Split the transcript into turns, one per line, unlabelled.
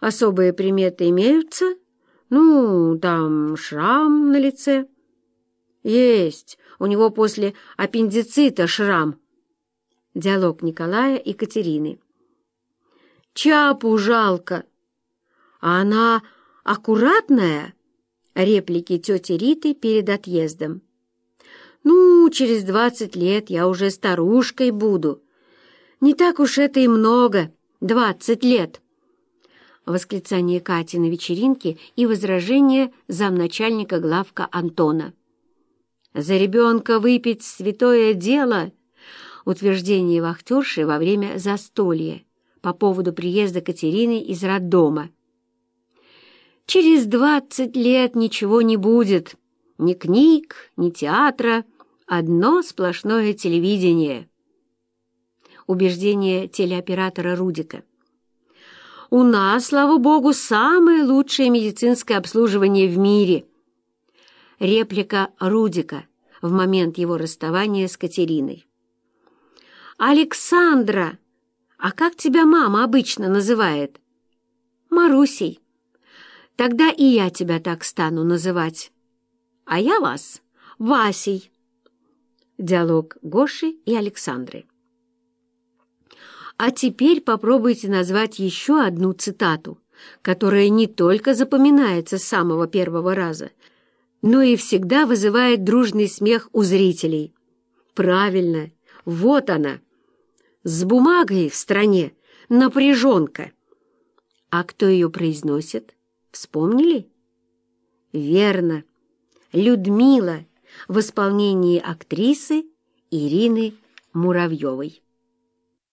особые приметы имеются? Ну, там шрам на лице. Есть, у него после аппендицита шрам. Диалог Николая и Катерины. Чапу жалко. А она аккуратная? Реплики тети Риты перед отъездом. Ну, через двадцать лет я уже старушкой буду. Не так уж это и много, двадцать лет. Восклицание Кати на вечеринке и возражение замначальника главка Антона. «За ребенка выпить святое дело!» Утверждение вахтерши во время застолья по поводу приезда Катерины из роддома. «Через двадцать лет ничего не будет. Ни книг, ни театра. Одно сплошное телевидение». Убеждение телеоператора Рудика. «У нас, слава богу, самое лучшее медицинское обслуживание в мире». Реплика Рудика в момент его расставания с Катериной. «Александра! А как тебя мама обычно называет?» «Марусей. Тогда и я тебя так стану называть. А я вас Васей». Диалог Гоши и Александры. А теперь попробуйте назвать еще одну цитату, которая не только запоминается с самого первого раза, но и всегда вызывает дружный смех у зрителей. Правильно, вот она. С бумагой в стране напряженка. А кто ее произносит? Вспомнили? Верно. Людмила в исполнении актрисы Ирины Муравьевой.